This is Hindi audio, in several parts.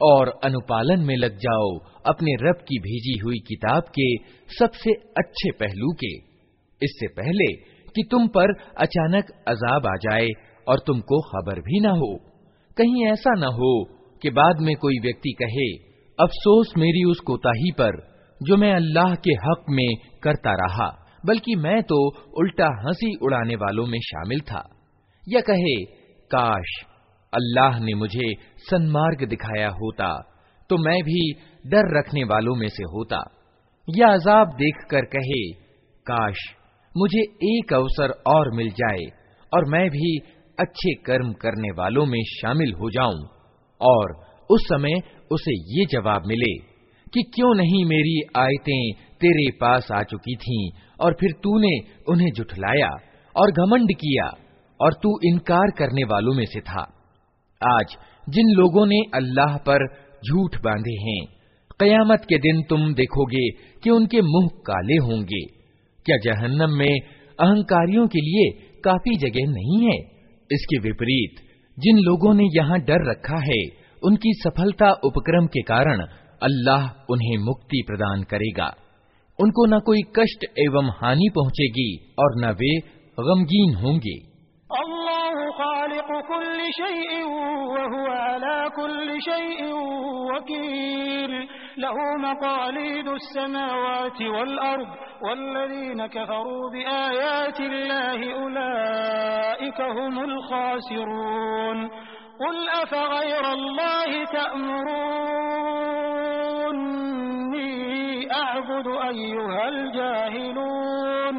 और अनुपालन में लग जाओ अपने रब की भेजी हुई किताब के सबसे अच्छे पहलू के इससे पहले कि तुम पर अचानक अजाब आ जाए और तुमको खबर भी न हो कहीं ऐसा न हो कि बाद में कोई व्यक्ति कहे अफसोस मेरी उस कोताही पर जो मैं अल्लाह के हक में करता रहा, बल्कि मैं तो उल्टा हँसी उड़ाने वालों में शामिल था। या कहे, काश अल्लाह ने मुझे सन्मार्ग दिखाया होता तो मैं भी डर रखने वालों में से होता। या अजाब देखकर कहे, काश मुझे एक अवसर और मिल जाए, और मैं भी अच्छे कर्म करने वालों में शामिल हो जाऊँ, और उस समय उसे ये जवाब मिले कि क्यों नहीं मेरी आयतें तेरे पास आ चुकी थीं, और फिर तूने उन्हें जुठलाया और घमंड किया, और तू इनकार करने वालों में से था। आज जिन लोगों ने अल्लाह पर झूठ बांधे हैं, कयामत के दिन तुम देखोगे कि उनके मुँह काले होंगे। क्या जहन्नम में अहंकारियों के लिए काफ़ी जगह नहीं है? इसके विपरीत, जिन लोगों ने यहाँ डर रखा है, उनकी सफलता उपक्रम के कारण अल्लाह उन्हें मुक्ति प्रदान करेगा। उनको न कोई कष्ट एवं हानि पहुँचेगी और न वे गमगीन होंगे। वल्लज़ीन कफ़रू बिआयातिल्लाहि उलाइका अअबुदु अय्युहल जाहिलून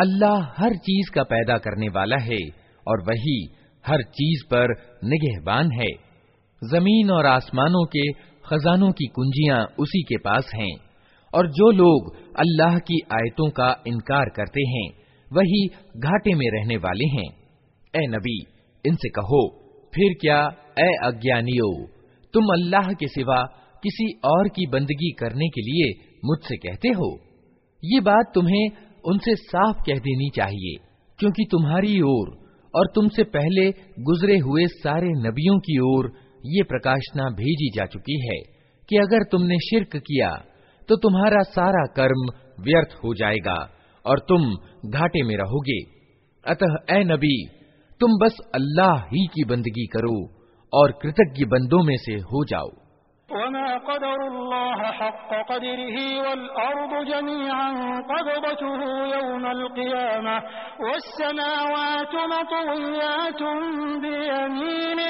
अल्लाह हर चीज का पैदा करने वाला है और वही हर चीज पर निगहबान है ज़मीन और आसमानों के खजानों की कुंजियाँ उसी के पास हैं। और जो लोग अल्लाह की आयतों का इनकार करते हैं, वही घाटे में रहने वाले हैं। ए नबी, इनसे कहो, फिर क्या, ए अज्ञानियो, तुम अल्लाह के सिवा किसी और की बंदगी करने के लिए मुझसे कहते हो? ये बात तुम्हें उनसे साफ़ कह देनी चाहिए, क्योंकि तुम्हारी ओर और तुमसे पहले गुजरे हुए सारे नबियों की ओर ये प्रकाशना भेजी जा चुकी है कि अगर तुमने शिरक किया तो तुम्हारा सारा कर्म व्यर्थ हो जाएगा और तुम घाटे में रहोगे। अतः ए नबी, तुम बस अल्लाह ही की बंदगी करो और कृतज्ञ बंदों में से हो जाओ। वमा क़दरुल्लाह हक़्क़ क़दरिही वल अर्दु जमीअन क़बदतुहु यौमल क़ियामह वस्समावातु मतवियातुन बियमीनिहि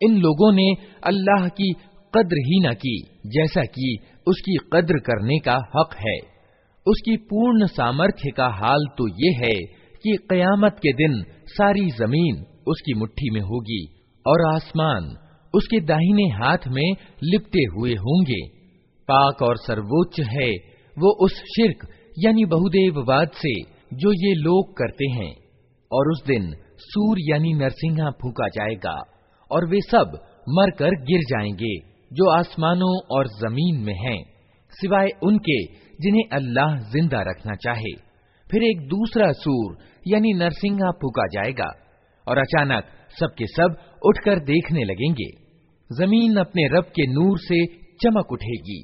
इन लोगों ने अल्लाह की कद्र ही न की जैसा कि उसकी कद्र करने का हक है उसकी पूर्ण सामर्थ्य का हाल तो ये है कि कयामत के दिन सारी ज़मीन उसकी मुट्ठी में होगी और आसमान उसके दाहिने हाथ में लिपटे हुए होंगे। पाक और सर्वोच्च है वो उस शिरक, यानी बहुदेववाद से, जो ये लोग करते हैं। और उस दिन सूर, यानी नरसिंहा, फूका जाएगा और वे सब मरकर गिर जाएँगे, जो आसमानों और ज़मीन में हैं, सिवाय उनके जिन्हें अल्लाह ज़िंदा रखना चाहे। फिर एक दूसरा सूर, यानी नरसिंहा फूका जाएगा और अचानक सबके सब उठकर देखने लगेंगे। ज़मीन अपने रब के नूर से चमक उठेगी,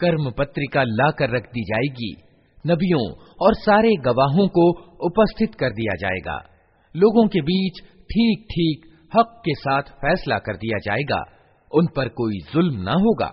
कर्म पत्रिका लाकर रख दी जाएगी, नबियों और सारे गवाहों को उपस्थित कर दिया जाएगा। लोगों के बीच ठीक ठीक हक के साथ फैसला कर दिया जाएगा, उन पर कोई जुल्म न होगा।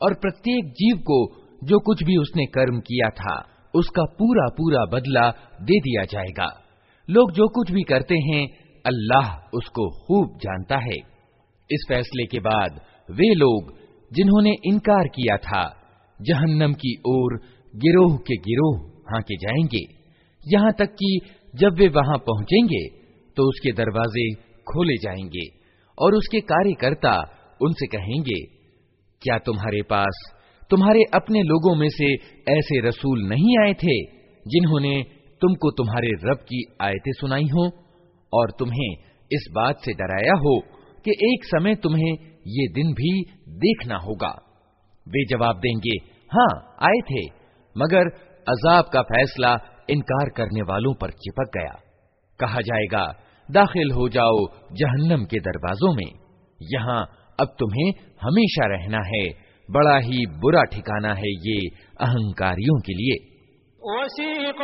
और प्रत्येक जीव को जो कुछ भी उसने कर्म किया था उसका पूरा पूरा बदला दे दिया जाएगा लोग जो कुछ भी करते हैं अल्लाह उसको खूब जानता है इस फैसले के बाद वे लोग जिन्होंने इनकार किया था, जहन्नम की ओर गिरोह के गिरोह हाके जाएँगे। यहाँ तक कि जब वे वहाँ पहुँचेंगे तो उसके दरवाजे खोले जाएँगे और उसके कार्यकर्ता उनसे कहेंगे, क्या तुम्हारे पास, तुम्हारे अपने लोगों में से ऐसे रसूल नहीं आए थे, जिन्होंने तुमको तुम्हारे रब की आयतें सुनाई हो और तुम्हें इस बात से डराया हो कि एक समय तुम्हें ये दिन भी देखना होगा। वे जवाब देंगे हाँ आए थे, मगर अजाब का फैसला इनकार करने वालों पर चिपक गया। कहा जाएगा, दाखिल हो जाओ जहन्नम के दरवाजों में। यहाँ अब तुम्हें हमेशा रहना है। बड़ा ही बुरा ठिकाना है ये अहंकारियों के लिए। वसीक़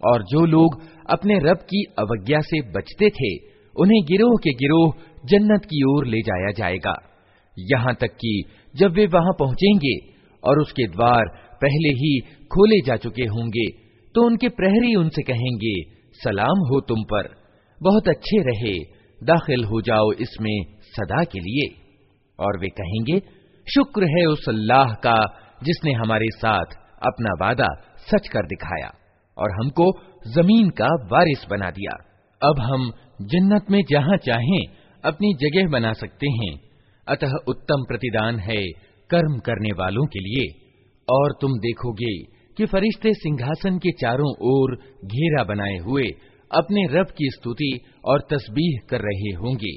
और जो लोग अपने रब की अवज्ञा से बचते थे उन्हें गिरोह के गिरोह जन्नत की ओर ले जाया जाएगा यहाँ तक कि जब वे वहां पहुंचेंगे और उसके द्वार पहले ही खोले जा चुके होंगे तो उनके प्रहरी उनसे कहेंगे सलाम हो तुम पर बहुत अच्छे रहे, दाखिल हो जाओ इसमें सदा के लिए। और वे कहेंगे, शुक्र है उस अल्लाह का जिसने हमारे साथ अपना वादा सच कर दिखाया और हमको ज़मीन का वारिस बना दिया। अब हम जन्नत में जहाँ चाहें अपनी जगह बना सकते हैं। अतः उत्तम प्रतिदान है कर्म करने वालों के लिए। और तुम देखोगे कि फरिश्ते सिंहासन के चारों ओर घेरा बनाए हुए अपने रब की स्तुति और तस्बीह कर रहे होंगे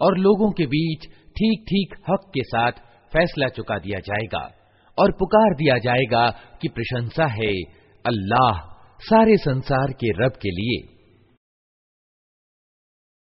और लोगों के बीच ठीक ठीक हक के साथ फैसला चुका दिया जाएगा और पुकार दिया जाएगा कि प्रशंसा है अल्लाह सारे संसार के रब के लिए।